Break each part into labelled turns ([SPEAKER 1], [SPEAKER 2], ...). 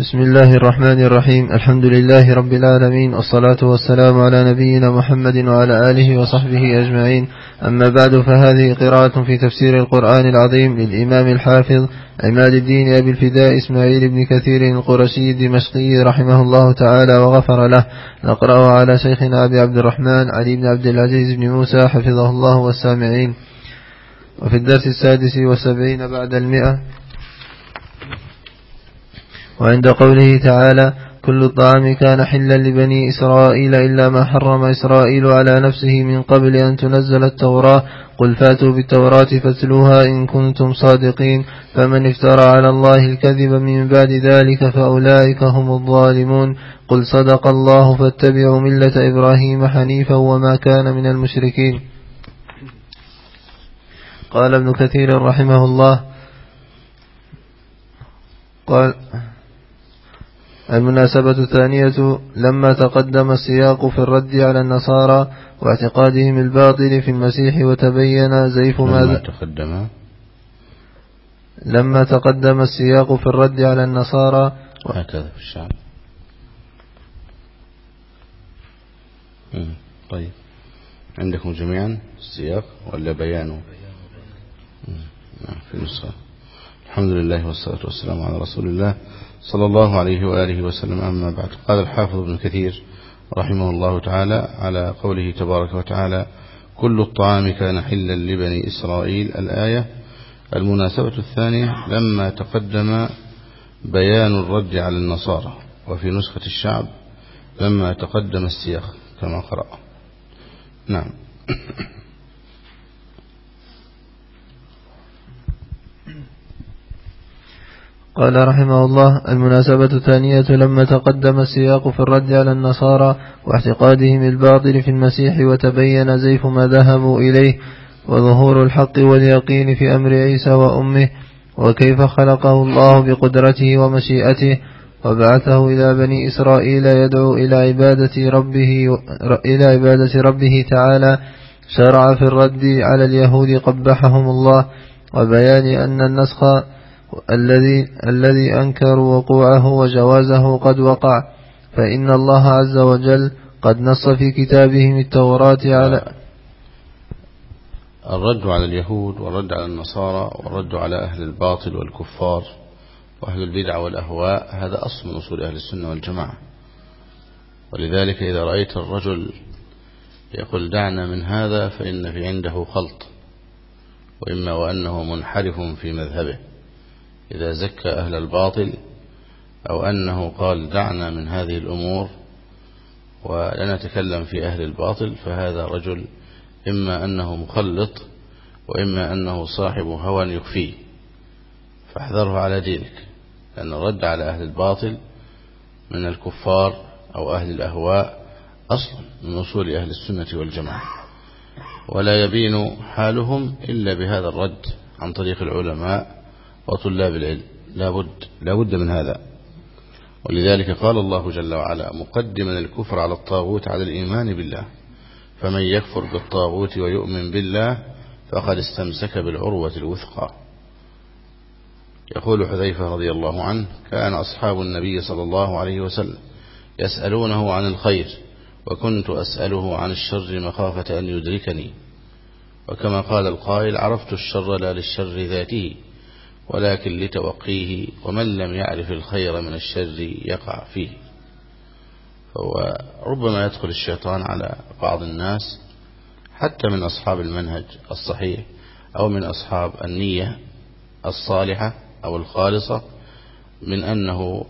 [SPEAKER 1] بسم الله الرحمن الرحيم الحمد لله رب العالمين والصلاة والسلام على نبينا محمد وعلى آله وصحبه أجمعين أما بعد فهذه قراءة في تفسير القرآن العظيم للإمام الحافظ عماد الدين أبي الفداء إسماعيل بن كثير القرشي الدمشقي رحمه الله تعالى وغفر له نقرأه على شيخنا أبي عبد الرحمن علي بن عبد العزيز بن موسى حفظه الله والسامعين وفي الدرس السادس والسبعين بعد المئة وعند قوله تعالى كل الطعام كان حلا لبني إسرائيل إلا ما حرم إسرائيل على نفسه من قبل أن تنزل التوراة. قل فاتوا بالتوراة فاتلوها إن كنتم صادقين. فمن افترى على الله الكذب من بعد ذلك فأولئك هم الظالمون. قل صدق الله فاتبعوا ملة إبراهيم حنيفا وما كان من المشركين. قال ابن كثير رحمه الله. قال المناسبة الثانية لما تقدم السياق في الرد على النصارى واعتقادهم الباطل في المسيح وتبين زيف
[SPEAKER 2] ما
[SPEAKER 1] ما
[SPEAKER 2] تقدم.
[SPEAKER 1] لما تقدم السياق في الرد على النصارى
[SPEAKER 2] وهكذا في الشعب. طيب. عندكم جميعا السياق ولا بيانه. نعم في نسخة الحمد لله والصلاة والسلام على رسول الله صلى الله عليه وآله وسلم. أما بعد قال الحافظ ابن كثير رحمه الله تعالى على قوله تبارك وتعالى كل الطعام كان حلا لبني إسرائيل. الآية المناسبة الثانية لما تقدم بيان الرد على النصارى وفي نسخة الشعب لما تقدم السياق كما قرأ. نعم.
[SPEAKER 1] قال رحمه الله المناسبة الثانية لما تقدم السياق في الرد على النصارى واعتقادهم الباطل في المسيح وتبين زيف ما ذهبوا إليه وظهور الحق واليقين في أمر عيسى وأمه وكيف خلقه الله بقدرته ومشيئته وبعثه إلى بني إسرائيل يدعو إلى عبادة ربه إلى عبادة ربه تعالى شرع في الرد على اليهود قبحهم الله وبيان أن النسخ الذي الذي أنكروا وقوعه وجوازه قد وقع فإن الله عز وجل قد نص في كتابهم التوراة على
[SPEAKER 2] الرد على اليهود والرد على النصارى والرد على أهل الباطل والكفار وأهل البدع والأهواء هذا أصل من أصول أهل السنة والجماعة. ولذلك إذا رأيت الرجل يقول دعنا من هذا فإن في عنده خلط وإما وأنه منحرف في مذهبه. إذا زكى أهل الباطل أو أنه قال دعنا من هذه الأمور ولا نتكلم في أهل الباطل فهذا رجل إما أنه مخلط وإما أنه صاحب هوى يخفيه. فاحذره على دينك لأن الرد على أهل الباطل من الكفار أو أهل الأهواء أصلا من أصول أهل السنة والجماعة. ولا يبين حالهم إلا بهذا الرد عن طريق العلماء وطلاب العلم. لا بد, لا بد من هذا. ولذلك قال الله جل وعلا مقدما الكفر على الطاغوت على الإيمان بالله. فمن يكفر بالطاغوت ويؤمن بالله فقد استمسك بالعروة الوثقى. يقول حذيفة رضي الله عنه كان أصحاب النبي صلى الله عليه وسلم يسألونه عن الخير وكنت أسأله عن الشر مخافة أن يدركني. وكما قال القائل عرفت الشر لا للشر ذاته. ولكن لتوقيه ومن لم يعرف الخير من الشر يقع فيه. فهو ربما يدخل الشيطان على بعض الناس حتى من أصحاب المنهج الصحيح أو من أصحاب النية الصالحة أو الخالصة من أنه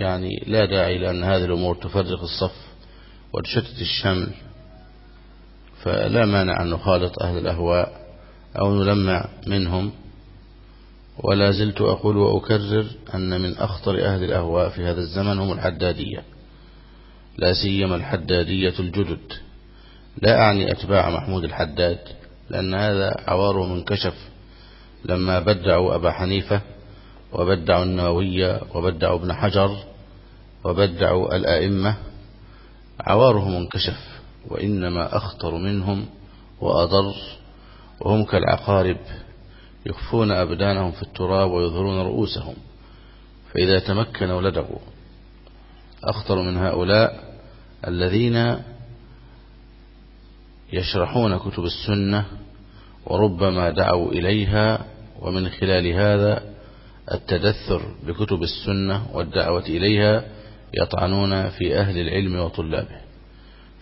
[SPEAKER 2] يعني لا داعي لأن هذه الأمور تفرق الصف وتشتت الشمل فلا مانع أن نخالط أهل الأهواء أو نلمع منهم ولا زلت أقول وأكرر أن من أخطر أهل الأهواء في هذا الزمن هم الحدادية. لا سيما الحدادية الجدد. لا أعني أتباع محمود الحداد لأن هذا عواره منكشف. لما بدعوا أبا حنيفة وبدعوا النووية وبدعوا ابن حجر وبدعوا الآئمة عوارهم انكشف وإنما أخطر منهم وأضر وهم كالعقارب يخفون أبدانهم في التراب ويظهرون رؤوسهم فإذا تمكن ولدغوا. أخطر من هؤلاء الذين يشرحون كتب السنة وربما دعوا إليها ومن خلال هذا التدثر بكتب السنة والدعوة إليها يطعنون في أهل العلم وطلابه.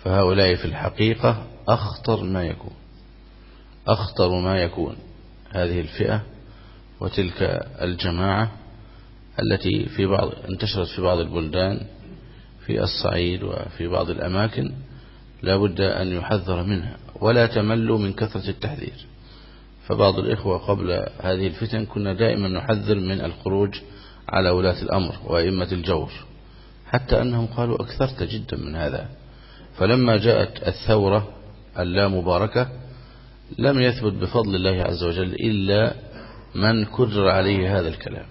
[SPEAKER 2] فهؤلاء في الحقيقة أخطر ما يكون أخطر ما يكون. هذه الفئة وتلك الجماعة التي في بعض انتشرت في بعض البلدان في الصعيد وفي بعض الأماكن لا بد أن يحذر منها ولا تملوا من كثرة التحذير. فبعض الإخوة قبل هذه الفتن كنا دائما نحذر من الخروج على ولاة الأمر وأئمة الجور حتى أنهم قالوا أكثرت جدا من هذا. فلما جاءت الثورة اللا مباركة لم يثبت بفضل الله عز وجل إلا من كرر عليه هذا الكلام.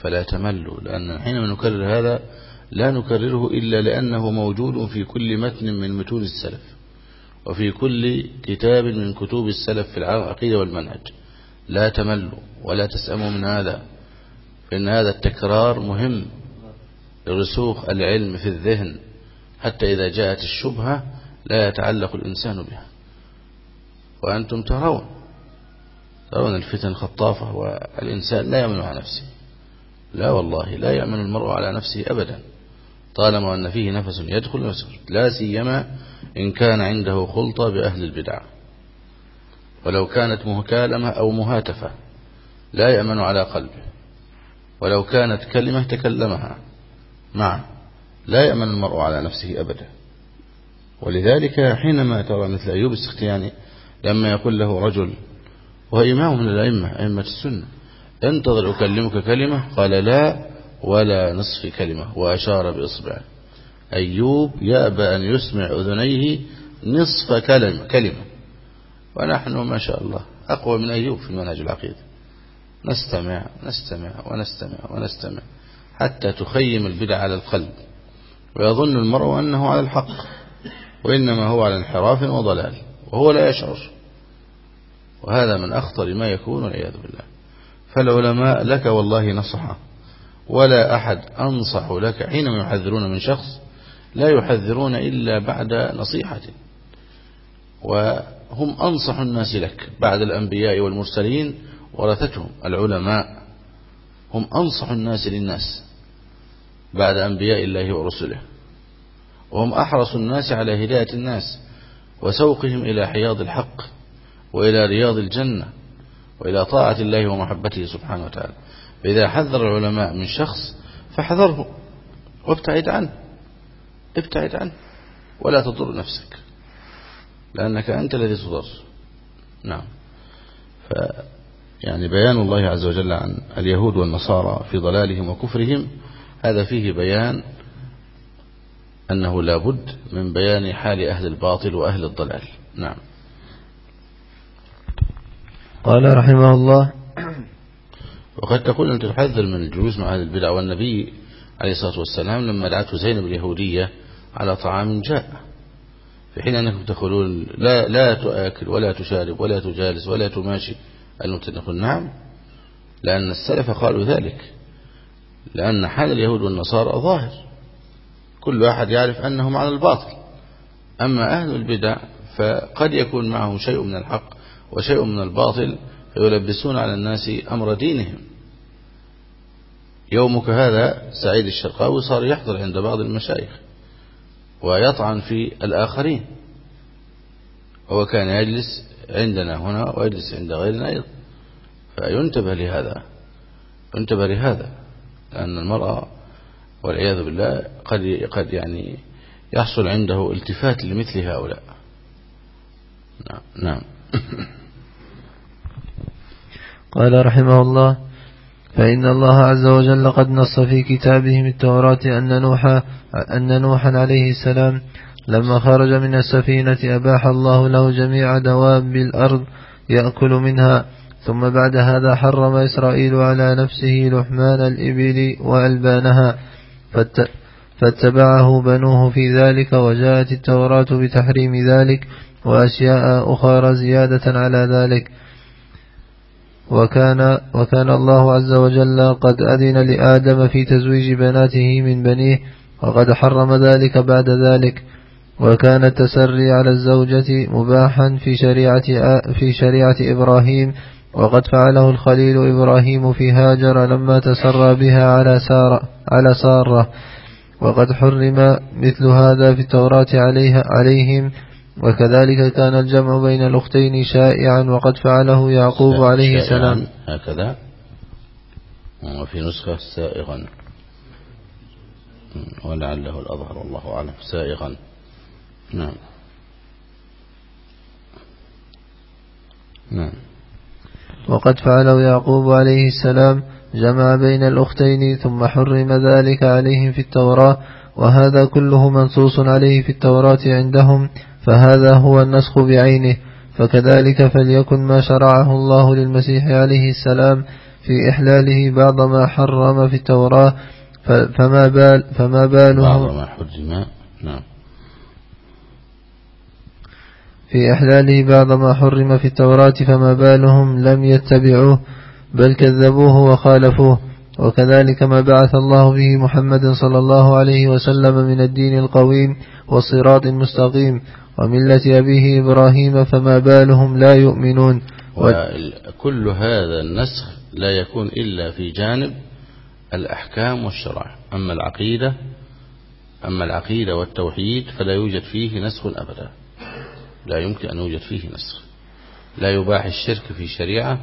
[SPEAKER 2] فلا تملوا لأن حينما نكرر هذا لا نكرره إلا لأنه موجود في كل متن من متون السلف وفي كل كتاب من كتب السلف في العقيدة والمنهج. لا تملوا ولا تسأموا من هذا فإن هذا التكرار مهم لرسوخ العلم في الذهن حتى إذا جاءت الشبهة لا يتعلق الإنسان بها. وأنتم ترون. ترون الفتن خطافة والإنسان لا يأمن على نفسه. لا والله لا يأمن المرء على نفسه أبدا. طالما أن فيه نفس يدخل ويخرج لا سيما إن كان عنده خلطة بأهل البدع. ولو كانت مكالمة أو مهاتفة لا يأمن على قلبه. ولو كانت كلمة تكلمها معه لا يأمن المرء على نفسه أبدا. ولذلك حينما ترى مثل أيوب السختياني لما يقول له رجل وهو إمام من الأئمة أئمة السنة انتظر أكلمك كلمة؟ قال لا ولا نصف كلمة وأشار بإصبعه. أيوب يأبى أن يسمع أذنيه نصف كلمة, كلمة. ونحن ما شاء الله أقوى من أيوب في منهج العقيدة. نستمع نستمع ونستمع ونستمع حتى تخيم البدع على القلب. ويظن المرء أنه على الحق وإنما هو على انحراف وضلال. وهو لا يشعر. وهذا من أخطر ما يكون والعياذ بالله. فالعلماء لك والله نصحة. ولا أحد أنصح لك حينما يحذرون من شخص لا يحذرون إلا بعد نصيحة. وهم أنصح الناس لك بعد الأنبياء والمرسلين ورثتهم العلماء. هم أنصح الناس للناس بعد أنبياء الله ورسله. وهم أحرص الناس على هداية الناس. وسوقهم إلى حياض الحق وإلى رياض الجنة وإلى طاعة الله ومحبته سبحانه وتعالى. فإذا حذر العلماء من شخص فاحذره وابتعد عنه ابتعد عنه ولا تضر نفسك لأنك أنت الذي تضر. نعم. ف يعني بيان الله عز وجل عن اليهود والنصارى في ضلالهم وكفرهم هذا فيه بيان أنه لا بد من بيان حال أهل الباطل وأهل الضلال. نعم.
[SPEAKER 1] قال رحمه الله
[SPEAKER 2] وقد تقول أنت تحذر من الجلوس مع أهل البدع والنبي عليه الصلاة والسلام لما دعته زينب اليهودية على طعام جاء في حين أنكم تقولون لا, لا تؤكل ولا تشارب ولا تجالس ولا تماشي. المتنقل نعم؟ لأن السلف قالوا ذلك لأن حال اليهود والنصارى ظاهر. كل واحد يعرف أنهم على الباطل. أما أهل البدع فقد يكون معهم شيء من الحق وشيء من الباطل فيلبسون على الناس أمر دينهم. يومك هذا سعيد الشرقاوي صار يحضر عند بعض المشايخ ويطعن في الآخرين. هو كان يجلس عندنا هنا ويجلس عند غيرنا أيضا. فينتبه لهذا ينتبه لهذا لأن المرأة والعياذ بالله قد قد يعني يحصل عنده التفات لمثل هؤلاء. نعم نعم.
[SPEAKER 1] قال رحمه الله فإن الله عز وجل قد نص في كتابهم التوراة أن نوحا أن نوحا عليه السلام لما خرج من السفينة أباح الله له جميع دواب الأرض يأكل منها ثم بعد هذا حرم إسرائيل على نفسه لحمان الإبل وألبانها. فاتبعه بنوه في ذلك وجاءت التوراة بتحريم ذلك وأشياء أخرى زيادة على ذلك. وكان, وكان الله عز وجل قد أذن لآدم في تزويج بناته من بنيه وقد حرم ذلك بعد ذلك. وكان التسري على الزوجة مباحا في شريعة, في شريعة إبراهيم وقد فعله الخليل إبراهيم في هاجر لما تسرى بها على سارة, على سارة. وقد حرم مثل هذا في التوراة عليها عليهم. وكذلك كان الجمع بين الأختين شائعا وقد فعله يعقوب عليه السلام.
[SPEAKER 2] هكذا. وفي نسخة سائغا. ولعله الأظهر والله أعلم. سائغا. نعم.
[SPEAKER 1] نعم. وقد فعله يعقوب عليه السلام جمع بين الأختين ثم حرم ذلك عليهم في التوراة وهذا كله منصوص عليه في التوراة عندهم فهذا هو النسخ بعينه. فكذلك فليكن ما شرعه الله للمسيح عليه السلام في إحلاله بعض ما حرم في التوراة فما بال فما باله
[SPEAKER 2] بعض ما حرم نعم.
[SPEAKER 1] في إحلاله بعض ما حرم في التوراة فما بالهم لم يتبعوه بل كذبوه وخالفوه. وكذلك ما بعث الله به محمد صلى الله عليه وسلم من الدين القويم والصراط المستقيم وملة أبيه إبراهيم فما بالهم لا يؤمنون.
[SPEAKER 2] وكل هذا النسخ لا يكون إلا في جانب الأحكام والشرع. أما العقيدة أما العقيدة والتوحيد فلا يوجد فيه نسخ أبدا. لا يمكن أن يوجد فيه نسخ. لا يباح الشرك في شريعة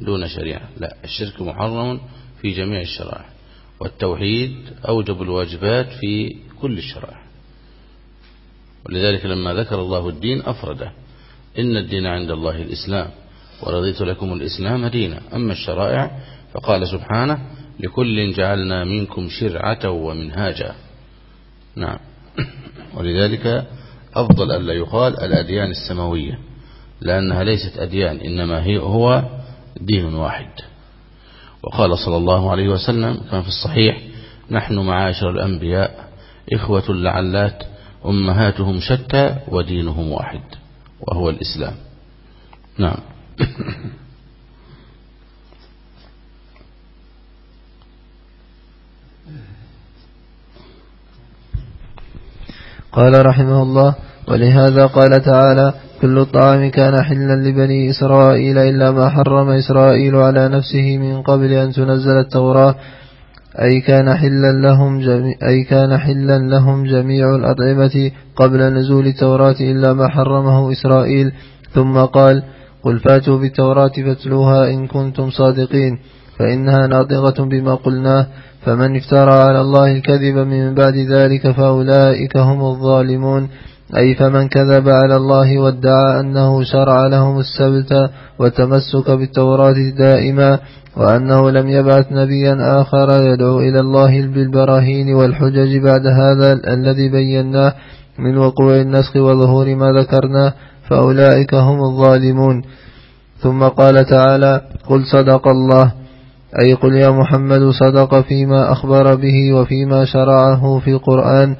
[SPEAKER 2] دون شريعة. لا الشرك محرم في جميع الشرائع. والتوحيد أوجب الواجبات في كل الشرائع. ولذلك لما ذكر الله الدين أفرده. إن الدين عند الله الإسلام. ورضيت لكم الإسلام دينا. أما الشرائع فقال سبحانه لكل جعلنا منكم شرعة ومنهاجا. نعم. ولذلك أفضل أن لا يقال الأديان السماوية لأنها ليست أديان إنما هي هو دين واحد. وقال صلى الله عليه وسلم كان في الصحيح نحن معاشر الأنبياء إخوة لعلات أمهاتهم شتى ودينهم واحد وهو الإسلام. نعم.
[SPEAKER 1] قال رحمه الله ولهذا قال تعالى كل الطعام كان حلا لبني إسرائيل إلا ما حرم إسرائيل على نفسه من قبل أن تنزل التوراة أي كان حلا لهم جميع أي كان حلا لهم جميع الأطعمة قبل نزول التوراة إلا ما حرمه إسرائيل ثم قال قل فاتوا بالتوراة فاتلوها إن كنتم صادقين فإنها ناطقة بما قلناه فمن افترى على الله الكذب من بعد ذلك فأولئك هم الظالمون. أي فمن كذب على الله وادعى أنه شرع لهم السبت وتمسك بالتوراة دائما وأنه لم يبعث نبيا آخر يدعو إلى الله بالبراهين والحجج بعد هذا الذي بيناه من وقوع النسخ وظهور ما ذكرناه فأولئك هم الظالمون. ثم قال تعالى قل صدق الله. أي قل يا محمد صدق فيما أخبر به وفيما شرعه في القرآن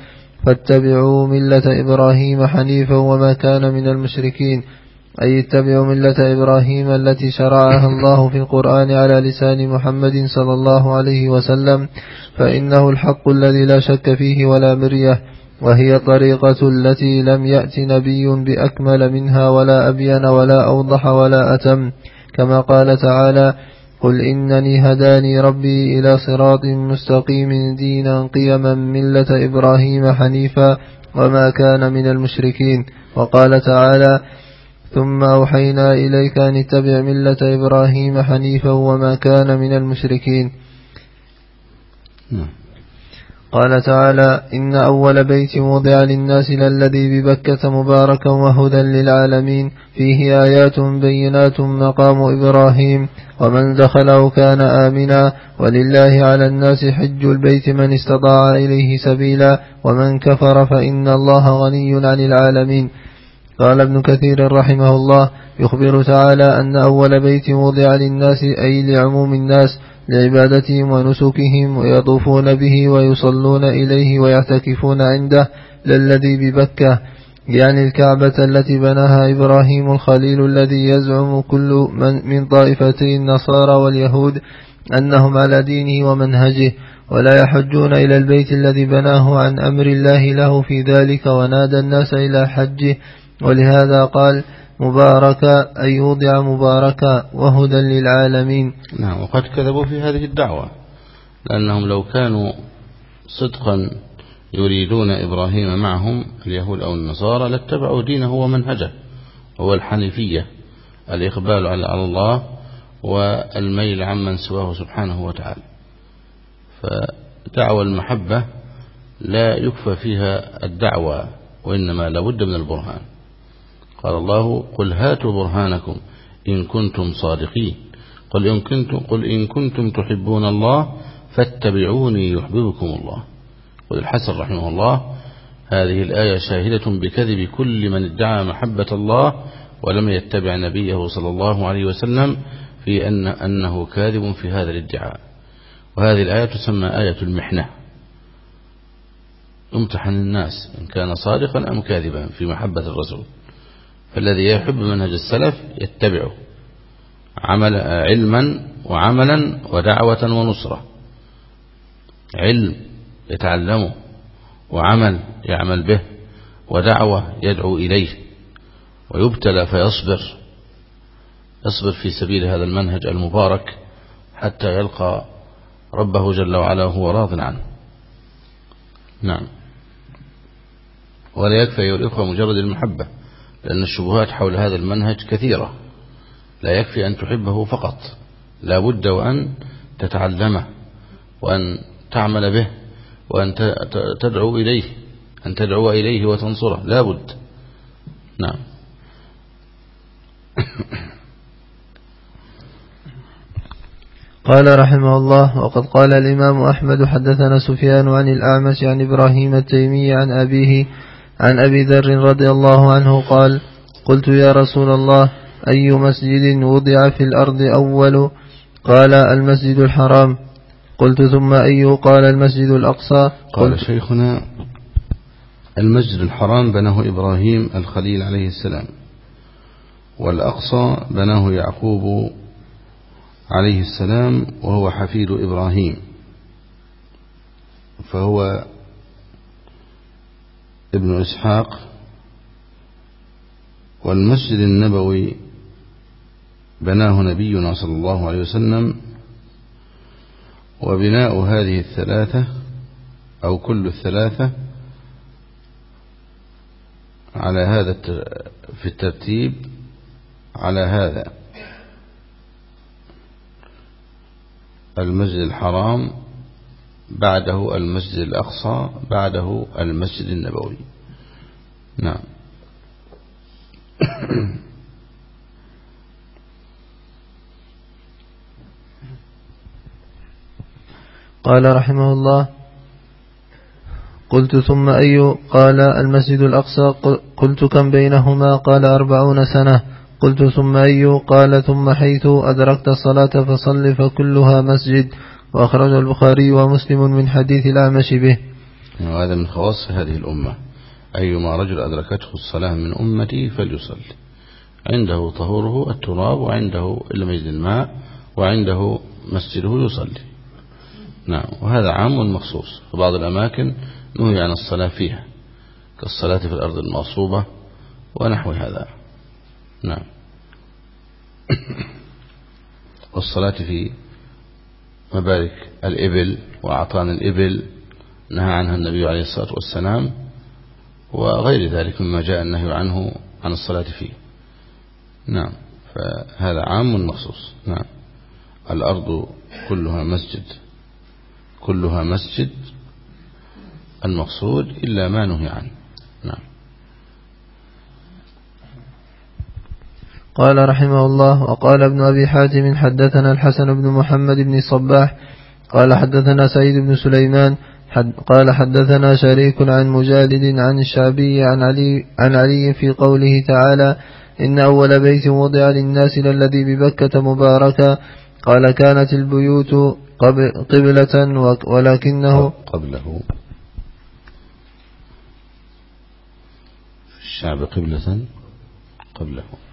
[SPEAKER 1] فاتبعوا ملة إبراهيم حنيفا وما كان من المشركين. أي اتبعوا ملة إبراهيم التي شرعها الله في القرآن على لسان محمد صلى الله عليه وسلم فإنه الحق الذي لا شك فيه ولا مرية وهي طريقة التي لم يأت نبي بأكمل منها ولا أبين ولا أوضح ولا أتم. كما قال تعالى قل إنني هداني ربي إلى صراط مستقيم دينا قيما ملة إبراهيم حنيفا وما كان من المشركين وقال تعالى ثم أوحينا إليك أن اتبع ملة إبراهيم حنيفا وما كان من المشركين نعم. قال تعالى إن أول بيت وضع للناس للذي ببكة مباركا وهدى للعالمين فيه آيات بينات مقام إبراهيم ومن دخله كان آمنا ولله على الناس حج البيت من استطاع إليه سبيلا ومن كفر فإن الله غني عن العالمين. قال ابن كثير رحمه الله يخبر تعالى أن أول بيت وضع للناس أي لعموم الناس لعبادتهم ونسكهم ويطوفون به ويصلون إليه ويعتكفون عنده للذي ببكة يعني الكعبة التي بناها إبراهيم الخليل الذي يزعم كل من, من طائفتي النصارى واليهود أنهم على دينه ومنهجه ولا يحجون إلى البيت الذي بناه عن أمر الله له في ذلك ونادى الناس إلى حجه ولهذا قال مباركا أي وضع مباركا وهدى للعالمين.
[SPEAKER 2] نعم وقد كذبوا في هذه الدعوة لأنهم لو كانوا صدقا يريدون إبراهيم معهم اليهود أو النصارى لاتبعوا دينه ومنهجه. هو الحنيفية الإقبال على الله والميل عمن سواه سبحانه وتعالى. فدعوى المحبة لا يكفى فيها الدعوة وإنما لابد من البرهان. قال الله قل هاتوا برهانكم إن كنتم صادقين. قل إن كنتم, قل إن كنتم تحبون الله فاتبعوني يحببكم الله. والحسن رحمه الله هذه الآية شاهدة بكذب كل من ادعى محبة الله ولم يتبع نبيه صلى الله عليه وسلم في أن أنه كاذب في هذا الادعاء. وهذه الآية تسمى آية المحنة. امتحن الناس إن كان صادقا أم كاذبا في محبة الرسول. فالذي يحب منهج السلف يتبعه عمل علما وعملا ودعوة ونصرة. علم يتعلمه وعمل يعمل به ودعوة يدعو إليه ويبتلى فيصبر. يصبر في سبيل هذا المنهج المبارك حتى يلقى ربه جل وعلا وهو راض عنه. نعم. ولا يكفي أيها الإخوة مجرد المحبة. لأن الشبهات حول هذا المنهج كثيرة. لا يكفي أن تحبه فقط. لا بد وأن تتعلمه وأن تعمل به وأن تدعو إليه أن تدعو إليه وتنصره. لا بد. نعم.
[SPEAKER 1] قال رحمه الله وقد قال الإمام أحمد حدثنا سفيان عن الأعمش عن إبراهيم التيمي عن أبيه عن أبي ذر رضي الله عنه قال قلت يا رسول الله أي مسجد وضع في الأرض أول؟ قال المسجد الحرام. قلت ثم أي؟ قال المسجد الأقصى.
[SPEAKER 2] قال شيخنا المسجد الحرام بناه إبراهيم الخليل عليه السلام والأقصى بناه يعقوب عليه السلام وهو حفيد إبراهيم فهو ابن إسحاق والمسجد النبوي بناه نبينا صلى الله عليه وسلم وبناء هذه الثلاثة أو كل الثلاثة على هذا في الترتيب على هذا المسجد الحرام بعده المسجد الأقصى بعده المسجد النبوي. نعم.
[SPEAKER 1] قال رحمه الله قلت ثم أي قال المسجد الأقصى؟ قلت كم بينهما؟ قال أربعون سنة. قلت ثم أي قال ثم حيث أدركت الصلاة فصل فكلها مسجد. وأخرج البخاري ومسلم من حديث الأعمش به.
[SPEAKER 2] وهذا من خواص هذه الأمة. أيما رجل أدركته الصلاة من أمتي فليصل عنده طهوره التراب وعنده لم يجد الماء وعنده مسجده يصلي. نعم وهذا عام مخصوص. في بعض الأماكن نهي عن الصلاة فيها كالصلاة في الأرض المغصوبة ونحو هذا. نعم. والصلاة في مبارك الإبل وأعطان الإبل نهى عنها النبي عليه الصلاة والسلام وغير ذلك مما جاء النهي عنه عن الصلاة فيه. نعم فهذا عام مخصوص. نعم. الأرض كلها مسجد. كلها مسجد المقصود إلا ما نهي عنه نعم
[SPEAKER 1] قال رحمه الله وقال ابن أبي حاتم حدثنا الحسن بن محمد بن صباح قال حدثنا سعيد بن سليمان حد قال حدثنا شريك عن مجالد عن الشعبي عن علي, عن علي في قوله تعالى إن أول بيت وضع للناس للذي ببكة مباركا قال كانت البيوت قبلة ولكنه
[SPEAKER 2] قبله. الشعب قبلة قبله.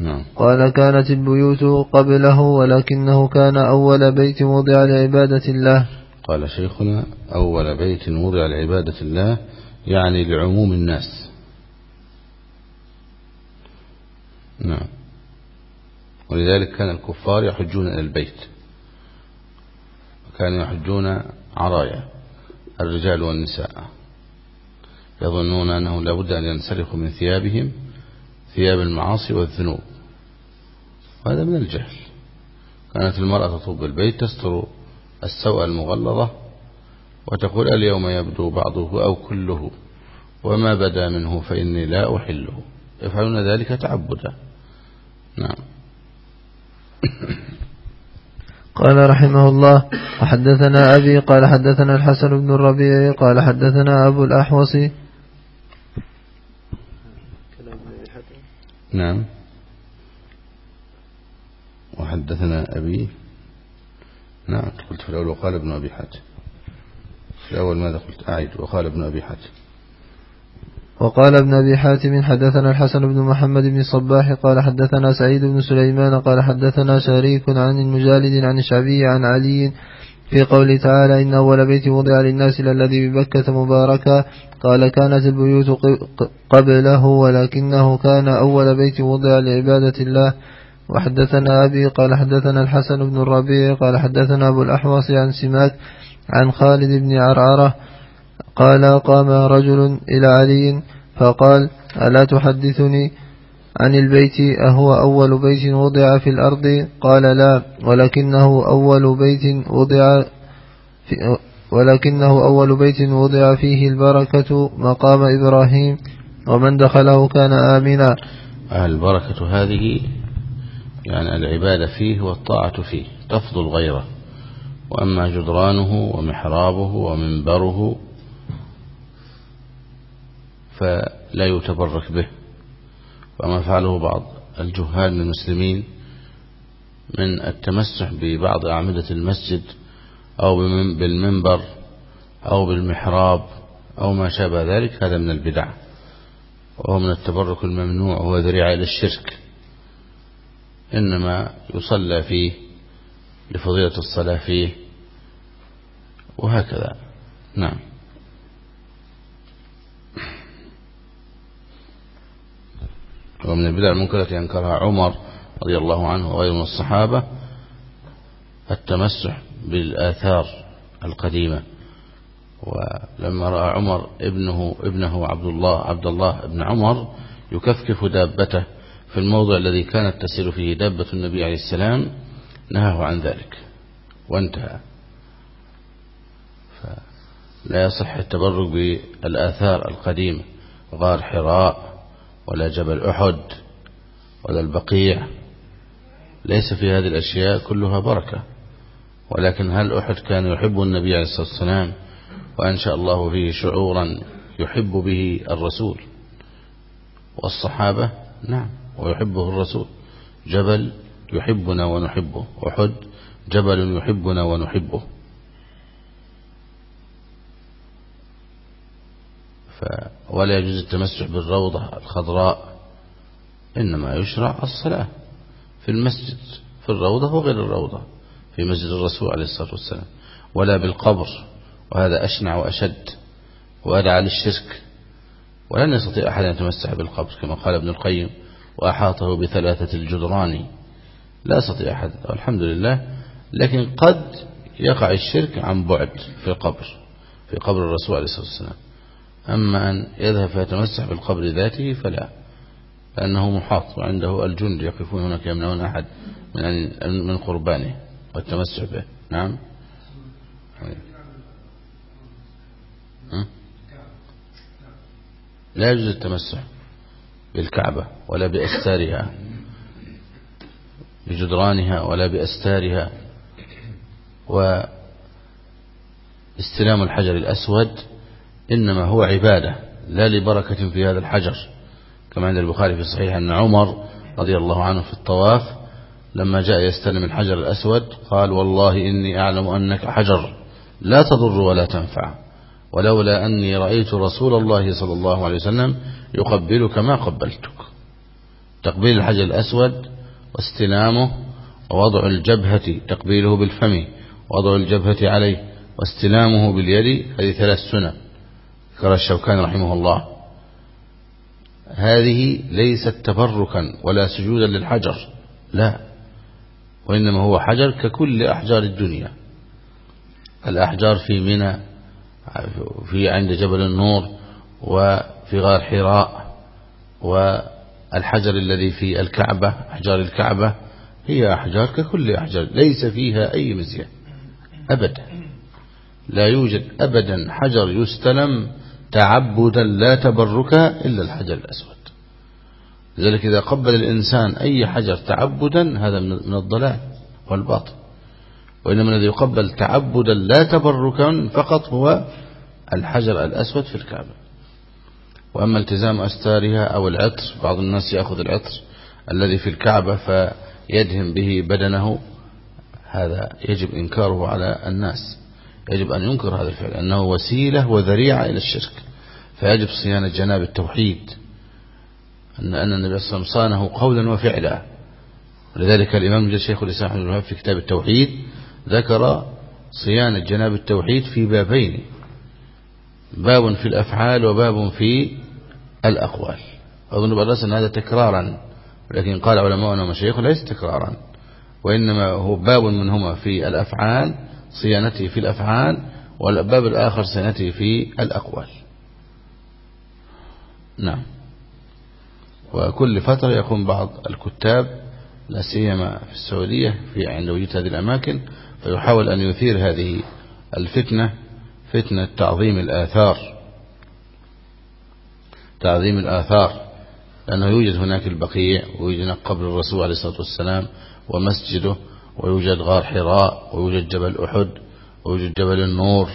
[SPEAKER 2] نعم.
[SPEAKER 1] قال كانت البيوت قبله ولكنه كان أول بيت وضع لعبادة الله.
[SPEAKER 2] قال شيخنا أول بيت وضع لعبادة الله يعني لعموم الناس. نعم. ولذلك كان الكفار يحجون إلى البيت. وكانوا يحجون عرايا الرجال والنساء. يظنون أنه لابد أن ينسلخوا من ثيابهم ثياب المعاصي والذنوب. وهذا من الجهل. كانت المرأة تطوب البيت تستر السوء المغلظة وتقول اليوم يبدو بعضه أو كله وما بدا منه فإني لا أحله. يفعلون ذلك تعبدا. نعم.
[SPEAKER 1] قال رحمه الله وحدثنا أبي قال حدثنا الحسن بن الربيع قال حدثنا أبو الأحوص
[SPEAKER 2] نعم. وحدثنا أبي. نعم قلت في الأول وقال ابن أبي حاتم. في الأول ماذا قلت؟ أعيد وقال ابن أبي حاتم.
[SPEAKER 1] وقال ابن أبي حاتم حدثنا الحسن بن محمد بن صباح قال حدثنا سعيد بن سليمان قال حدثنا شريك عن المجالد عن الشعبي عن علي في قوله تعالى إن أول بيت وضع للناس للذي ببكة مباركا قال كانت البيوت قبله ولكنه كان أول بيت وضع لعبادة الله. وحدثنا أبي قال حدثنا الحسن بن الربيع قال حدثنا أبو الأحوص عن سماك عن خالد بن عرعرة. قال قام رجل إلى علي فقال ألا تحدثني؟ عن البيت أهو أول بيت وضع في الأرض؟ قال لا ولكنه أول بيت وضع في ولكنه أول بيت وضع فيه البركة مقام إبراهيم. ومن دخله كان آمنا.
[SPEAKER 2] البركة هذه يعني العبادة فيه والطاعة فيه تفضل غيره وأما جدرانه ومحرابه ومنبره فلا يتبرك به. وما فعله بعض الجهال من المسلمين من التمسح ببعض أعمدة المسجد أو بالمنبر أو بالمحراب أو ما شابه ذلك هذا من البدع. وهو من التبرك الممنوع وهو ذريعة إلى الشرك. إنما يصلى فيه لفضيلة الصلاة فيه وهكذا. نعم. ومن البدع المنكرة ينكرها عمر رضي الله عنه وغيره من الصحابة التمسح بالآثار القديمة. ولما رأى عمر ابنه ابنه عبد الله عبد الله ابن عمر يكفكف دابته في الموضع الذي كانت تسير فيه دابة النبي عليه السلام نهاه عن ذلك وانتهى. فلا يصح التبرك بالآثار القديمة غار حراء ولا جبل أحد ولا البقيع. ليس في هذه الأشياء كلها بركة. ولكن هل أحد كان يحب النبي عليه الصلاة والسلام وأنشأ الله فيه شعورا يحب به الرسول والصحابة؟ نعم ويحبه الرسول. جبل يحبنا ونحبه. أحد جبل يحبنا ونحبه. ولا يجوز التمسح بالروضة الخضراء إنما يشرع الصلاة في المسجد في الروضة وغير الروضة في مسجد الرسول عليه الصلاة والسلام. ولا بالقبر وهذا أشنع وأشد وأدعى للشرك ولن يستطيع أحد أن يتمسح بالقبر كما قال ابن القيم وأحاطه بثلاثة الجدران. لا يستطيع أحد والحمد لله. لكن قد يقع الشرك عن بعد في القبر في قبر الرسول عليه الصلاة والسلام. أما أن يذهب فيتمسح بالقبر ذاته فلا لأنه محاط وعنده الجند يقفون هناك يمنعون أحد من من قربانه والتمسح به. نعم. لا يجوز التمسح بالكعبة ولا بأستارها بجدرانها ولا بأستارها. واستلام الحجر الأسود إنما هو عبادة لا لبركة في هذا الحجر. كما عند البخاري في صحيح أن عمر رضي الله عنه في الطواف لما جاء يستلم الحجر الأسود قال والله إني أعلم أنك حجر لا تضر ولا تنفع. ولولا أني رأيت رسول الله صلى الله عليه وسلم يقبلك ما قبلتك. تقبيل الحجر الأسود واستلامه ووضع الجبهة تقبيله بالفم ووضع الجبهة عليه واستلامه باليد هذه ثلاث سنة ذكر الشوكان رحمه الله. هذه ليست تبركا ولا سجودا للحجر. لا وإنما هو حجر ككل أحجار الدنيا. الأحجار في منى في عند جبل النور وفي غار حراء والحجر الذي في الكعبة أحجار الكعبة هي أحجار ككل أحجار ليس فيها أي مزية. أبدا. لا يوجد أبدا حجر يستلم تعبدا لا تبركا إلا الحجر الأسود. لذلك إذا قبل الإنسان أي حجر تعبدا هذا من الضلال والباطل. وإنما الذي يقبل تعبدا لا تبركا فقط هو الحجر الأسود في الكعبة. وأما التزام أستارها أو العطر بعض الناس يأخذ العطر الذي في الكعبة فيدهم به بدنه هذا يجب إنكاره على الناس. يجب أن ينكر هذا الفعل أنه وسيلة وذريعة إلى الشرك. فيجب صيانة جناب التوحيد. أن أن النبي صلى الله عليه وسلم صانه قولا وفعلا. ولذلك الإمام الشيخ الإسلام في كتاب التوحيد ذكر صيانة جناب التوحيد في بابين. باب في الأفعال وباب في الأقوال. أظن بعض أن هذا تكرارا لكن قال علماؤنا ومشايخ ليس تكرارا. وإنما هو باب منهما في الأفعال صيانته في الأفعال والباب الآخر صيانته في الأقوال. نعم. وكل فترة يقوم بعض الكتاب لا سيما في السعودية في عند وجود هذه الأماكن فيحاول أن يثير هذه الفتنة فتنة تعظيم الآثار. تعظيم الآثار. لأنه يوجد هناك البقيع ويوجد هناك قبر الرسول عليه الصلاة والسلام ومسجده ويوجد غار حراء ويوجد جبل أحد ويوجد جبل النور.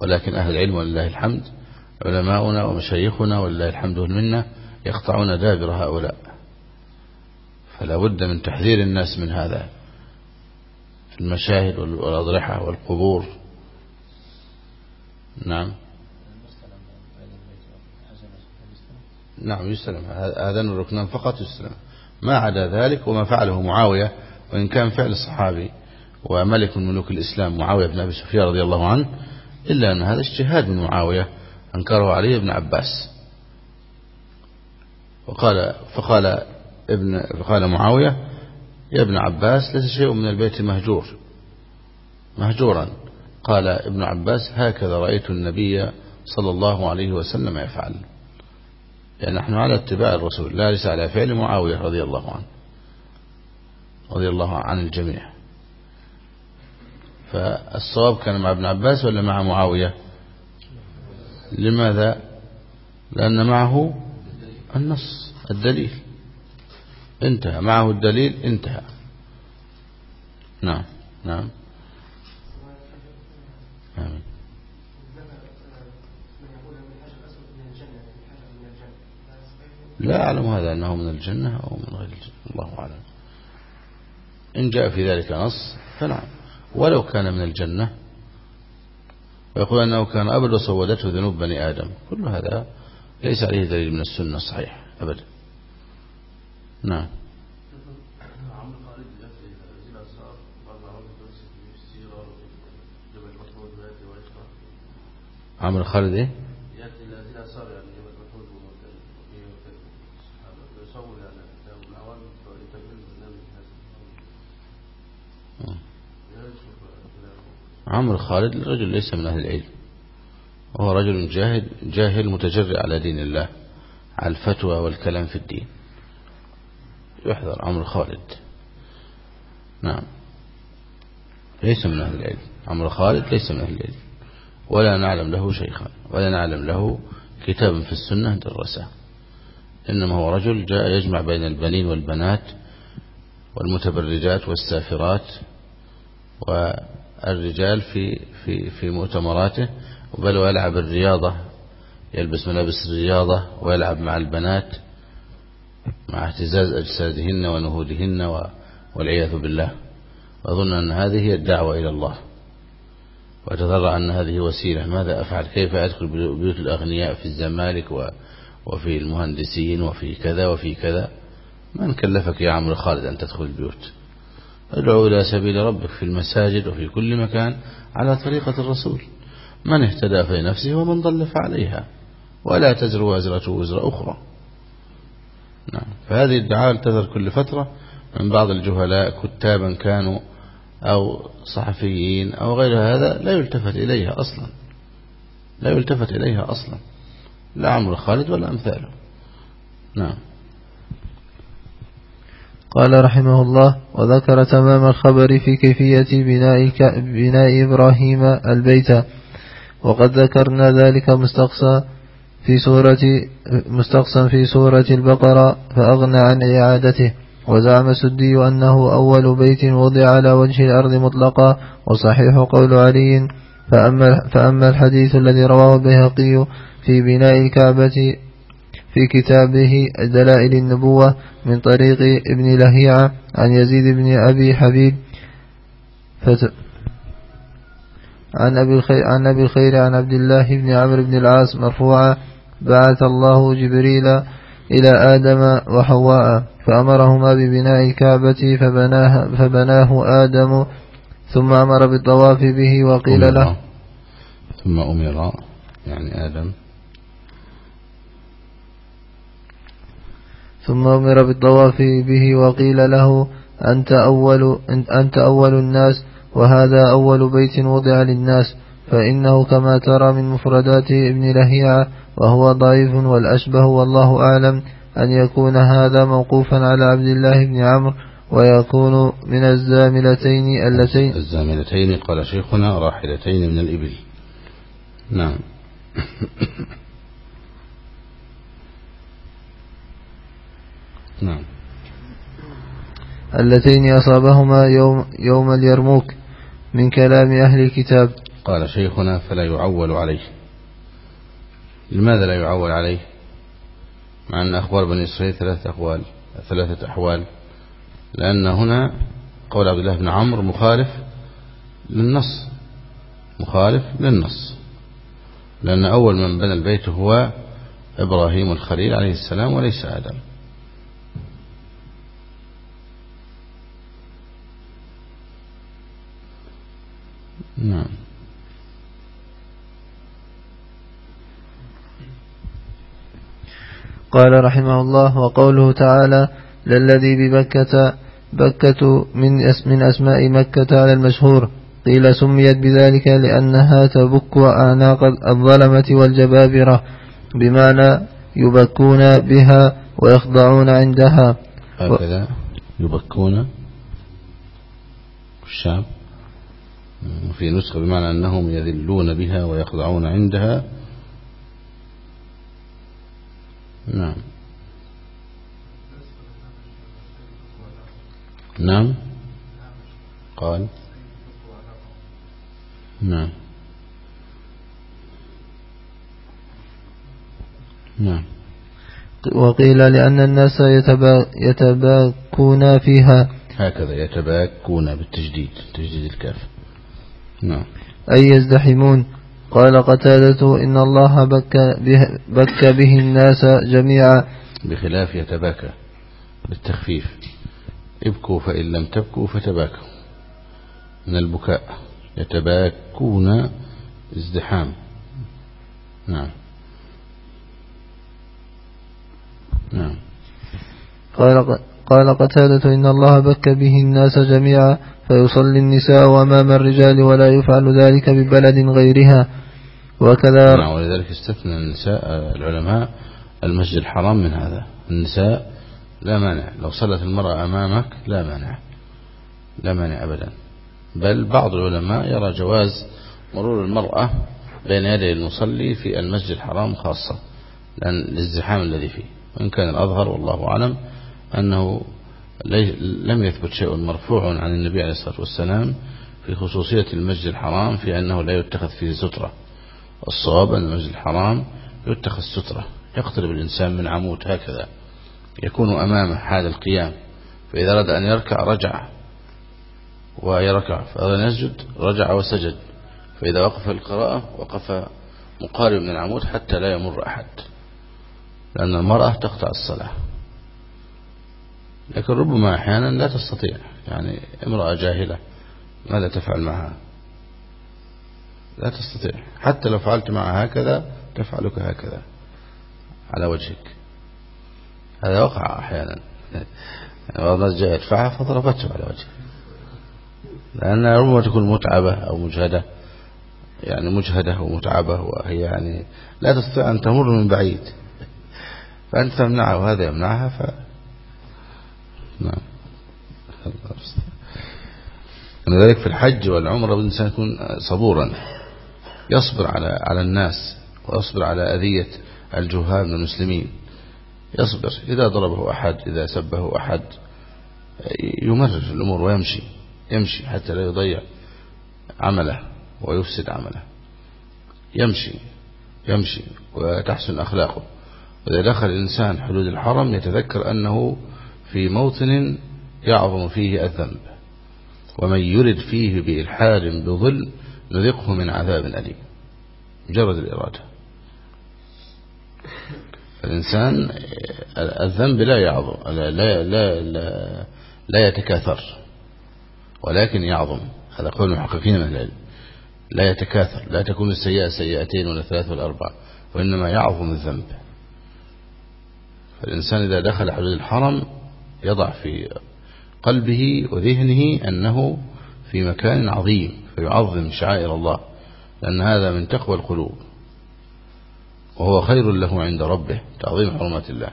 [SPEAKER 2] ولكن أهل العلم ولله الحمد علماؤنا ومشايخنا ولله الحمد والمنة يقطعون دابر هؤلاء. فلا بد من تحذير الناس من هذا في المشاهد والأضرحة والقبور. نعم. نعم يسلم. هذان الركنان فقط يسلم. ما عدا ذلك وما فعله معاوية وإن كان فعل الصحابي وملك من ملوك الإسلام معاوية بن أبي سفيان رضي الله عنه إلا أن هذا اجتهاد من معاوية أنكره عليه ابن عباس. وقال فقال ابن فقال معاوية يا ابن عباس ليس شيء من البيت مهجور. مهجورا. قال ابن عباس هكذا رأيت النبي صلى الله عليه وسلم يفعل. يعني نحن على اتباع الرسول لا ليس على فعل معاوية رضي الله عنه رضي الله عن الجميع. فالصواب كان مع ابن عباس ولا مع معاوية؟ لماذا؟ لأن معه النص الدليل. انتهى معه الدليل انتهى. نعم نعم. آمين لا أعلم هذا أنه من الجنة أو من غير الجنة. الله أعلم. إن جاء في ذلك نص فنعم. ولو كان من الجنة ويقول أنه كان أبد وصودته ذنوب بني آدم. كل هذا ليس عليه دليل من السنة الصحيح أبدا. نعم. عمرو خالد إيه؟ عمرو خالد رجل ليس من أهل العلم. وهو رجل جاهل جاهل متجرع على دين الله على الفتوى والكلام في الدين. يحذر عمرو خالد. نعم. ليس من أهل العلم. عمرو خالد ليس من أهل العلم. ولا نعلم له شيخا ولا نعلم له كتابا في السنة درسه. إنما هو رجل جاء يجمع بين البنين والبنات والمتبرجات والسافرات والرجال في في في مؤتمراته بل ويلعب الرياضة يلبس ملابس الرياضة ويلعب مع البنات مع اهتزاز أجسادهن ونهودهن والعياذ بالله. وأظن أن هذه هي الدعوة إلى الله. وأتذرع أن هذه وسيلة. ماذا أفعل؟ كيف أدخل بيوت الأغنياء في الزمالك وفي المهندسين وفي كذا وفي كذا؟ من كلفك يا عمرو خالد أن تدخل البيوت. ادعو إلى سبيل ربك في المساجد وفي كل مكان على طريقة الرسول. من اهتدى في نفسه ومن ضل فعليها. ولا تزر وازرة وزر أخرى. نعم. فهذه الدعاء تظهر كل فترة من بعض الجهلاء كتابا كانوا أو صحفيين أو غير هذا لا يلتفت إليها أصلا. لا يلتفت إليها أصلا. لا عمرو خالد ولا أمثاله. نعم.
[SPEAKER 1] قال رحمه الله وذكر تمام الخبر في كيفية بناء, بناء إبراهيم البيت. وقد ذكرنا ذلك مستقصى في سورة مستقصا في سورة البقرة فأغنى عن إعادته. وزعم سدي أنه أول بيت وضع على وجه الأرض مطلقا وصحيح قول علي. فأما, فأما الحديث الذي رواه البيهقي في بناء الكعبة في كتابه دلائل النبوة من طريق ابن لهيعة عن يزيد بن أبي حبيب. فت عن أبي الخير عن أبي الخير عن عبد الله بن عمرو بن العاص مرفوعا بعث الله جبريل إلى آدم وحواء فأمرهما ببناء الكعبة فبناها فبناه آدم ثم أمر بالطواف به وقيل له
[SPEAKER 2] ثم أمر يعني آدم.
[SPEAKER 1] ثم أمر بالطواف به وقيل له أنت أول, أنت أول الناس وهذا أول بيت وضع للناس فإنه كما ترى من مفردات ابن لهيعة وهو ضعيف والأشبه والله أعلم أن يكون هذا موقوفا على عبد الله بن عمرو ويكون من الزاملتين اللتين
[SPEAKER 2] الزاملتين قال شيخنا راحلتين من الإبل. نعم. نعم.
[SPEAKER 1] اللتين أصابهما يوم, يوم اليرموك من كلام أهل الكتاب.
[SPEAKER 2] قال شيخنا فلا يعول عليه. لماذا لا يعول عليه؟ مع أن أخبار بني إسرائيل ثلاثة أقوال ثلاثة أحوال. لأن هنا قول عبد الله بن عمرو مخالف للنص. مخالف للنص. لأن أول من بنى البيت هو إبراهيم الخليل عليه السلام وليس آدم. نعم.
[SPEAKER 1] قال رحمه الله وقوله تعالى للذي ببكة بكة من من أسماء مكة على المشهور. قيل سميت بذلك لأنها تبك أعناق الظلمة والجبابرة بمعنى يبكون بها ويخضعون عندها.
[SPEAKER 2] هكذا يبكون الشام في نسخة بمعنى أنهم يذلون بها ويخضعون عندها. نعم. نعم. قال. نعم. نعم.
[SPEAKER 1] وقيل لأن الناس يتبا يتباكون فيها.
[SPEAKER 2] هكذا يتباكون بالتجديد تجديد الكاف. نعم.
[SPEAKER 1] أي يزدحمون؟ قال قتادة إن الله بك به, بك به الناس جميعا.
[SPEAKER 2] بخلاف يتباكى بالتخفيف. ابكوا فإن لم تبكوا فتباكوا. من البكاء يتباكون ازدحام. نعم. نعم.
[SPEAKER 1] قال قال قتادة إن الله بك به الناس جميعا. فيصلي النساء أمام الرجال ولا يفعل ذلك ببلد غيرها. وكذا
[SPEAKER 2] نعم ولذلك استثنى النساء العلماء المسجد الحرام من هذا. النساء لا مانع لو صلت المرأة أمامك لا مانع لا مانع أبدا. بل بعض العلماء يرى جواز مرور المرأة بين يدي المصلي في المسجد الحرام خاصة لأن الازدحام الذي فيه. وإن كان الأظهر والله أعلم أنه لم يثبت شيء مرفوع عن النبي عليه الصلاة والسلام في خصوصية المسجد الحرام في أنه لا يتخذ فيه سترة. الصواب أن المسجد الحرام يتخذ سترة. يقترب الإنسان من عمود هكذا. يكون أمامه هذا القيام. فإذا أراد أن يركع رجع. ويركع فأراد أن يسجد رجع وسجد. فإذا وقف القراءة وقف مقارب من العمود حتى لا يمر أحد. لأن المرأة تقطع الصلاة. لكن ربما أحيانا لا تستطيع. يعني امرأة جاهلة ماذا تفعل معها؟ لا تستطيع. حتى لو فعلت معها هكذا تفعلك هكذا. على وجهك. هذا وقع أحيانا. بعض الناس جاء يدفعها فضربته على وجهه لأنها ربما تكون متعبة أو مجهدة. يعني مجهدة ومتعبة وهي يعني لا تستطيع أن تمر من بعيد. فأنت تمنعها وهذا يمنعها ف نعم. ذلك في الحج والعمرة الإنسان يكون صبورا يصبر على على الناس ويصبر على أذية الجهال من المسلمين. يصبر إذا ضربه أحد إذا سبه أحد يمرر الأمور ويمشي يمشي حتى لا يضيع عمله ويفسد عمله. يمشي يمشي وتحسن أخلاقه. وإذا دخل الإنسان حدود الحرم يتذكر أنه في موطن يعظم فيه الذنب ومن يرد فيه بإلحاد بظل نذقه من عذاب أليم. مجرد الإرادة. الإنسان الذنب لا يعظم لا, لا, لا, لا, لا يتكاثر ولكن يعظم. هذا قول المحققين من العلم. لا يتكاثر لا تكون السيئة سيئتين ولا ثلاث ولا أربع وإنما يعظم الذنب. فالإنسان إذا دخل حدود الحرم يضع في قلبه وذهنه أنه في مكان عظيم فيعظم شعائر الله لأن هذا من تقوى القلوب. وهو خير له عند ربه تعظيم حرمات الله.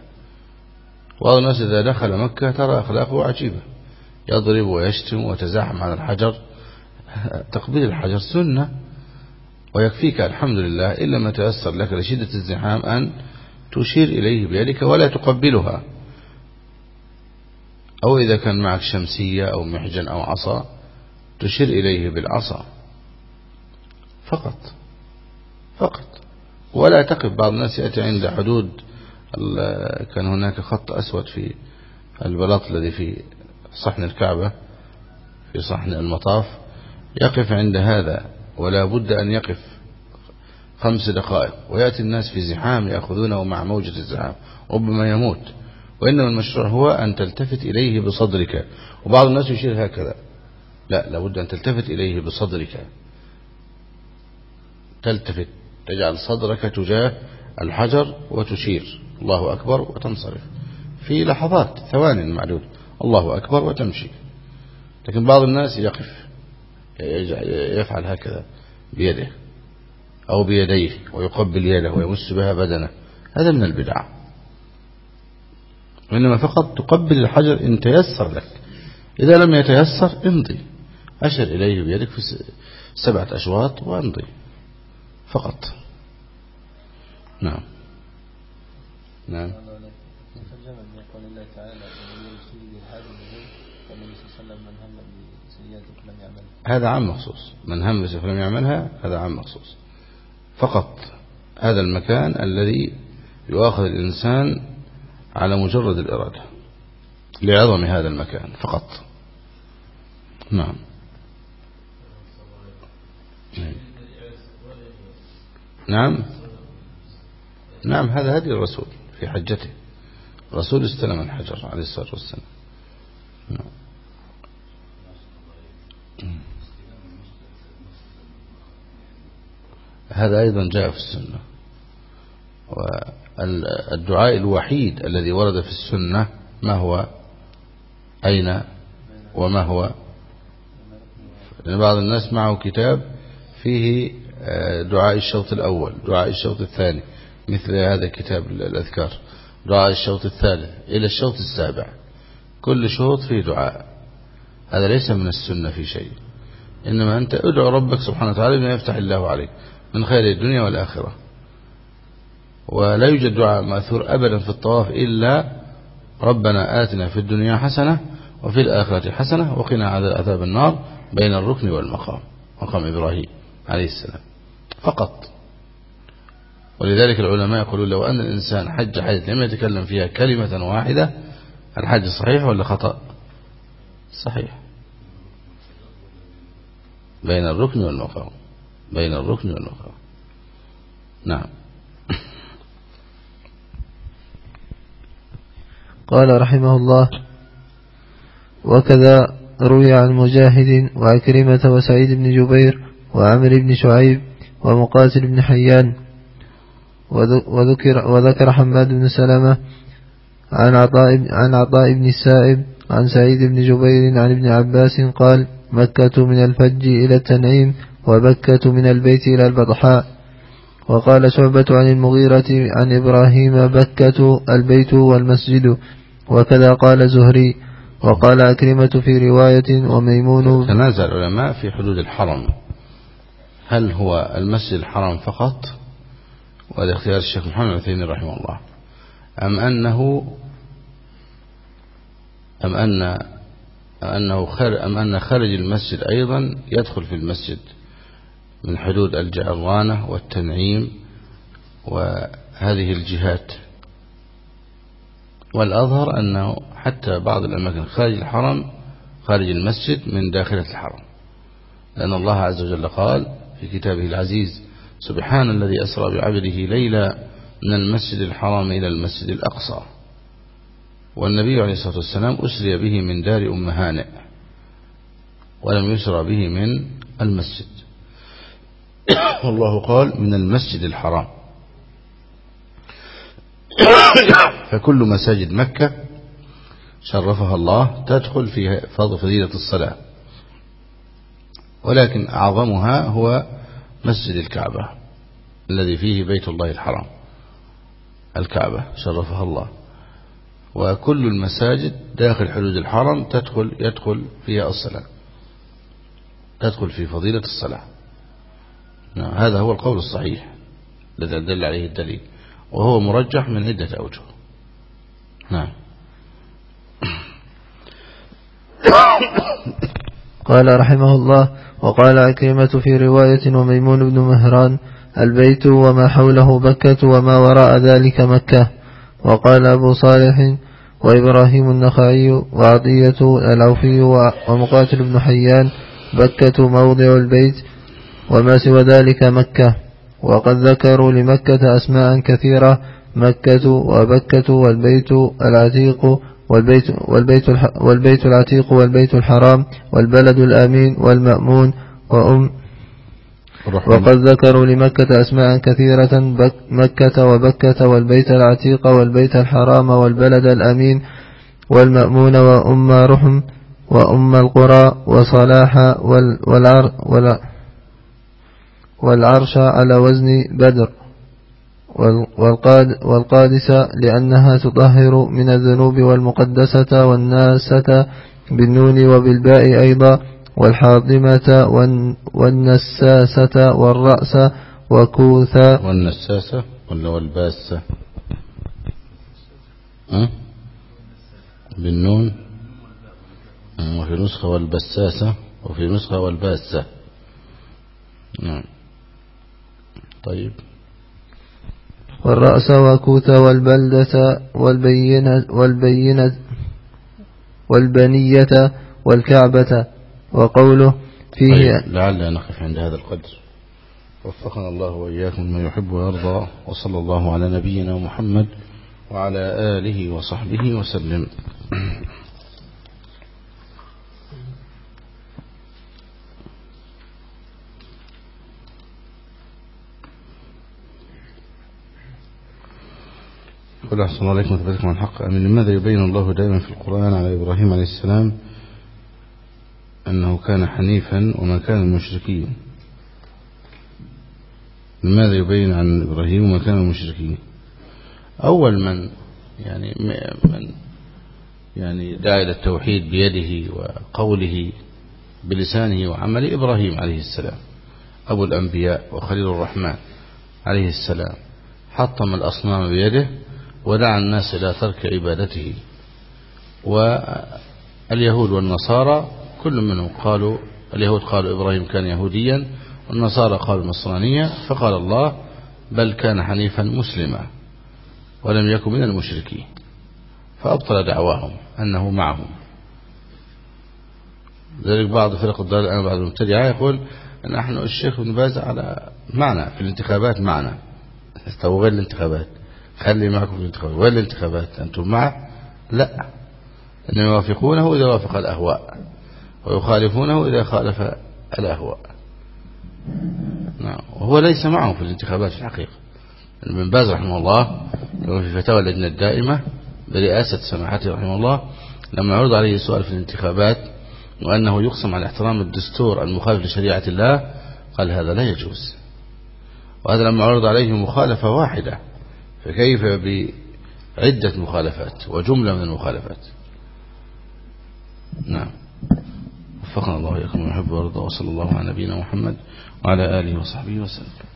[SPEAKER 2] وهذا الناس إذا دخل مكة ترى أخلاقه عجيبة. يضرب ويشتم وتزاحم على الحجر. تقبيل الحجر سنة ويكفيك الحمد لله إلا ما تيسر لك لشدة الزحام أن تشير إليه بيدك ولا تقبلها. أو إذا كان معك شمسية أو محجن أو عصا تشير إليه بالعصا. فقط. فقط. ولا تقف. بعض الناس يأتي عند حدود كان هناك خط أسود في البلاط الذي في صحن الكعبة في صحن المطاف. يقف عند هذا ولا بد أن يقف خمس دقائق. ويأتي الناس في زحام يأخذونه مع موجة الزحام. ربما يموت. وإنما المشروع هو أن تلتفت إليه بصدرك. وبعض الناس يشير هكذا. لا لابد أن تلتفت إليه بصدرك. تلتفت تجعل صدرك تجاه الحجر وتشير. الله أكبر وتنصرف. في لحظات ثوان معدود. الله أكبر وتمشي. لكن بعض الناس يقف يفعل هكذا بيده أو بيديه ويقبل يده ويمس بها بدنه. هذا من البدع. وإنما فقط تقبل الحجر إن تيسر لك. إذا لم يتيسر امضي. أشر إليه بيدك في سبعة أشواط وامضي. فقط. نعم. نعم. هذا عام مخصوص. من هم فلم يعملها هذا عام مخصوص. فقط. هذا المكان الذي يؤاخذ الإنسان على مجرد الإرادة لعظم هذا المكان فقط. نعم. نعم. نعم هذا هدي الرسول في حجته. الرسول استلم الحجر عليه الصلاة والسلام. نعم. هذا أيضا جاء في السنة. والدعاء الوحيد الذي ورد في السنة ما هو؟ أين؟ وما هو؟ لأن بعض الناس معه كتاب فيه آه، دعاء الشوط الأول دعاء الشوط الثاني مثل هذا الكتاب الأذكار. دعاء الشوط الثالث إلى الشوط السابع. كل شوط فيه دعاء. هذا ليس من السنة في شيء. إنما أنت ادعو ربك سبحانه وتعالى بما يفتح الله عليك من خير الدنيا والآخرة. ولا يوجد دعاء مأثور أبدا في الطواف إلا ربنا آتنا في الدنيا حسنة وفي الآخرة حسنة وقنا عذاب النار بين الركن والمقام مقام إبراهيم عليه السلام. فقط. ولذلك العلماء يقولون لو أن الإنسان حج حج لم يتكلم فيها كلمة واحدة الحج صحيح ولا خطأ؟ صحيح. بين الركن والمقام بين الركن والأخرى نعم.
[SPEAKER 1] قال رحمه الله وكذا روي عن مجاهد وعكرمة وسعيد بن جبير وعمر بن شعيب ومقاتل بن حيان وذكر, وذكر حماد بن سلمة عن عطاء, عن عطاء بن السائب عن سعيد بن جبير عن ابن عباس قال مكة من الفج إلى التنعيم وبكة من البيت إلى البطحاء وقال شعبة عن المغيرة عن إبراهيم بكة البيت والمسجد وكذا قال زهري وقال أكرمة في رواية وميمون
[SPEAKER 2] تنازع العلماء في حدود الحرم. هل هو المسجد الحرام فقط؟ وهذا اختيار الشيخ محمد عثيمين رحمه الله. أم أنه أم أن أنه خارج أم أن خارج المسجد أيضا يدخل في المسجد. من حدود الجعرانة والتنعيم وهذه الجهات. والأظهر أنه حتى بعض الأماكن خارج الحرم خارج المسجد من داخلة الحرم. لأن الله عز وجل قال في كتابه العزيز سبحان الذي أسرى بعبده ليلا من المسجد الحرام إلى المسجد الأقصى. والنبي عليه الصلاة والسلام أسري به من دار أم هانئ ولم يسرى به من المسجد. والله قال من المسجد الحرام. فكل مساجد مكة شرفها الله تدخل في فضيلة الصلاة. ولكن أعظمها هو مسجد الكعبة الذي فيه بيت الله الحرام. الكعبة شرفها الله. وكل المساجد داخل حدود الحرم تدخل يدخل فيها الصلاة. تدخل في فضيلة الصلاة. هذا هو القول الصحيح الذي دل عليه الدليل وهو مرجح من عدة أوجه. نعم.
[SPEAKER 1] قال رحمه الله وقال عكرمة في رواية وميمون بن مهران البيت وما حوله بكة وما وراء ذلك مكة. وقال أبو صالح وإبراهيم النخعي وعطية العوفي ومقاتل بن حيان بكة موضع البيت وما سوى ذلك مكة. وقد ذكروا لمكة أسماء كثيرة مكة وبكة والبيت العتيق والبيت, والبيت, والبيت العتيق والبيت الحرام والبلد الآمين والمأمون وأم. وقد ذكروا لمكة أسماء كثيرة مكة وبكة والبيت العتيق والبيت الحرام والبلد الأمين والمأمون وأم رحم وأم القرى وصلاح والعر والعرش على وزن بدر والقاد والقادسة لأنها تطهر من الذنوب والمقدسة والناسة بالنون وبالباء أيضا والحاضمة والنساسة والرأس وكوثا
[SPEAKER 2] والنساسة ولا والباسة أه؟ بالنون. وفي نسخة والبساسة وفي نسخة والباسة. نعم. طيب.
[SPEAKER 1] والرأس وكوثا والبلدة والبينة والبينة والبنية والكعبة وقوله فيه
[SPEAKER 2] طيب لعلنا نقف عند هذا القدر. وفقنا الله وإياكم ما يحب ويرضى وصلى الله على نبينا محمد وعلى آله وصحبه وسلم. قل أحسن عليكم وتباركم عن الحق. أمين. لماذا يبين الله دائما في القرآن على إبراهيم عليه السلام أنه كان حنيفا وما كان المشركين لماذا يبين عن إبراهيم وما كان المشركين أول من يعني من يعني دعا إلى التوحيد بيده وقوله بلسانه وعمله إبراهيم عليه السلام أبو الأنبياء وخليل الرحمن عليه السلام حطم الأصنام بيده ودعا الناس إلى ترك عبادته. واليهود والنصارى كل منهم قالوا اليهود قالوا إبراهيم كان يهوديا والنصارى قالوا نصرانيا فقال الله بل كان حنيفا مسلما ولم يكن من المشركين. فأبطل دعواهم أنه معهم. ذلك بعض فرق الضلال الآن بعض المبتدعة يقول نحن الشيخ ابن باز على معنى في الانتخابات معنى. تو غير الانتخابات. خلي معكم في الانتخابات. غير الانتخابات؟ أنتم معه لا. أن يوافقونه إذا وافق الأهواء ويخالفونه إذا خالف الأهواء. نعم. وهو ليس معه في الانتخابات في الحقيقة. ابن باز رحمه الله في فتاوى اللجنة الدائمة برئاسة سماحته رحمه الله لما عرض عليه السؤال في الانتخابات وأنه يقسم على احترام الدستور المخالف لشريعة الله قال هذا لا يجوز. وهذا لما عرض عليه مخالفة واحدة فكيف بعدة مخالفات وجملة من المخالفات؟ نعم. وفقنا الله وإياكم ونحب ورضا وصلى الله على نبينا محمد وعلى آله وصحبه وسلم.